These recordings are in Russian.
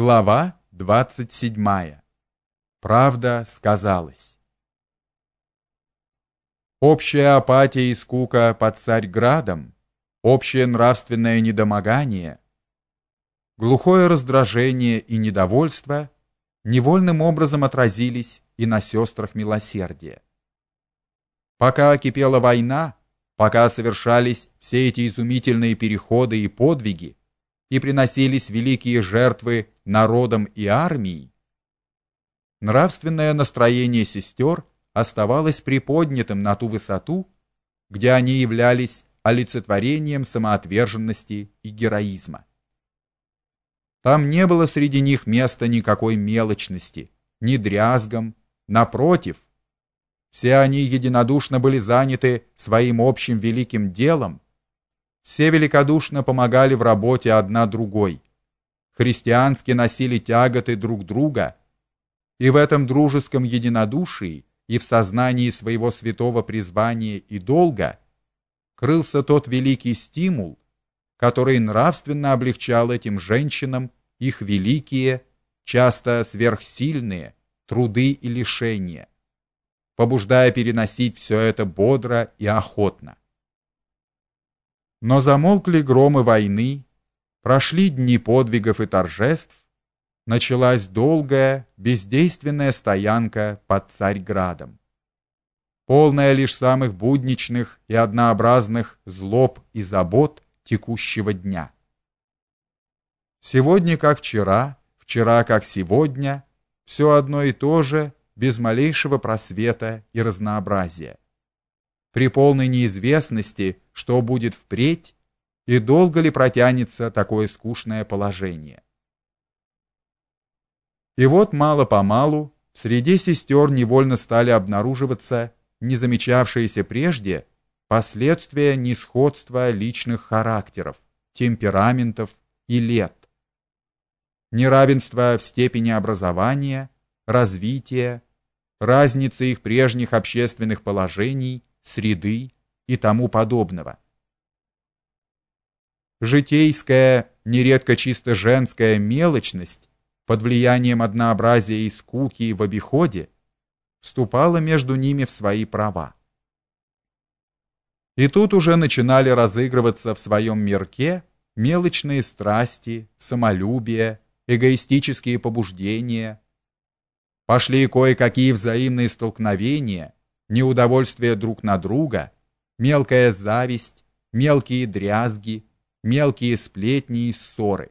Глава 27. Правда сказалась. Общая апатия и скука под Царьградом, общее нравственное недомогание, глухое раздражение и недовольство невольным образом отразились и на сестрах милосердия. Пока кипела война, пока совершались все эти изумительные переходы и подвиги, и приносились великие жертвы народом и армией, нравственное настроение сестер оставалось приподнятым на ту высоту, где они являлись олицетворением самоотверженности и героизма. Там не было среди них места никакой мелочности, ни дрязгам, напротив, все они единодушно были заняты своим общим великим делом, все великодушно помогали в работе одна другой. Христиански носили тяготы друг друга, и в этом дружеском единодушии и в сознании своего святого призвания и долга крылся тот великий стимул, который нравственно облегчал этим женщинам их великие, часто сверхсильные труды и лишения, побуждая переносить все это бодро и охотно. Но замолкли громы войны, прошли дни подвигов и торжеств, началась долгая, бездейственная стоянка под Царьградом, полная лишь самых будничных и однообразных злоб и забот текущего дня. Сегодня как вчера, вчера как сегодня, все одно и то же, без малейшего просвета и разнообразия при полной неизвестности, что будет впредь и долго ли протянется такое скучное положение. И вот мало-помалу среди сестер невольно стали обнаруживаться не замечавшиеся прежде последствия несходства личных характеров, темпераментов и лет. Неравенство в степени образования, развития, разница их прежних общественных положений среды и тому подобного. Житейская, нередко чисто женская мелочность под влиянием однообразия и скуки в обиходе вступала между ними в свои права. И тут уже начинали разыгрываться в своем мирке мелочные страсти, самолюбие, эгоистические побуждения. Пошли кое-какие взаимные столкновения – неудовольствие друг на друга, мелкая зависть, мелкие дрязги, мелкие сплетни и ссоры.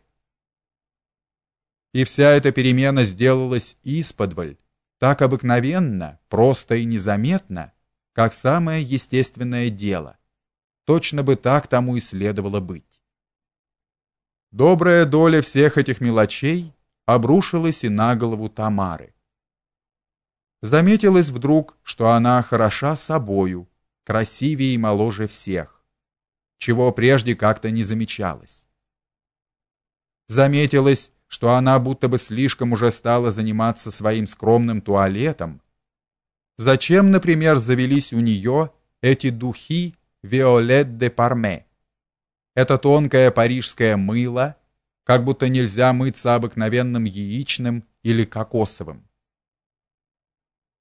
И вся эта перемена сделалась исподволь, так обыкновенно, просто и незаметно, как самое естественное дело. Точно бы так тому и следовало быть. Добрая доля всех этих мелочей обрушилась и на голову Тамары заметилось вдруг, что она хороша собою, красивее и моложе всех, чего прежде как-то не замечалось. Заметилось, что она будто бы слишком уже стала заниматься своим скромным туалетом. Зачем, например, завелись у нее эти духи Виолет де Парме? Это тонкое парижское мыло, как будто нельзя мыться обыкновенным яичным или кокосовым.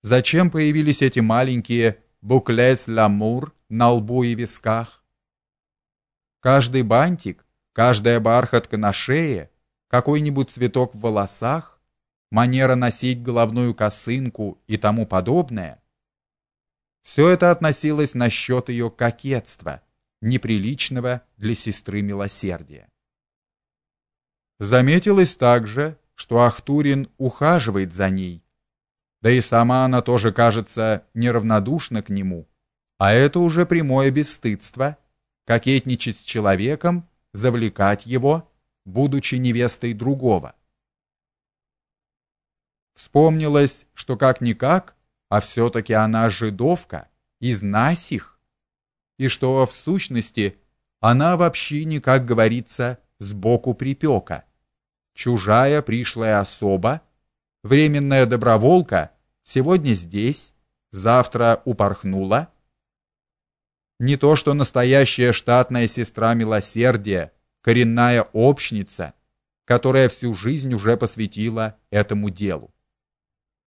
Зачем появились эти маленькие буклес ламур на лбу и висках? Каждый бантик, каждая бархатка на шее, какой-нибудь цветок в волосах, манера носить головную косынку и тому подобное. Все это относилось на счет ее кокетства, неприличного для сестры милосердия. Заметилось также, что Ахтурин ухаживает за ней, да и сама она тоже, кажется, неравнодушна к нему. А это уже прямое бесстыдство кокетничать с человеком, завлекать его, будучи невестой другого. Вспомнилось, что как никак, а все таки она жидовка из Насих, и что в сущности она вообще не, как говорится, сбоку припека. Чужая пришлая особа, временная доброволка сегодня здесь, завтра упорхнула. Не то что настоящая штатная сестра милосердия, коренная общница, которая всю жизнь уже посвятила этому делу.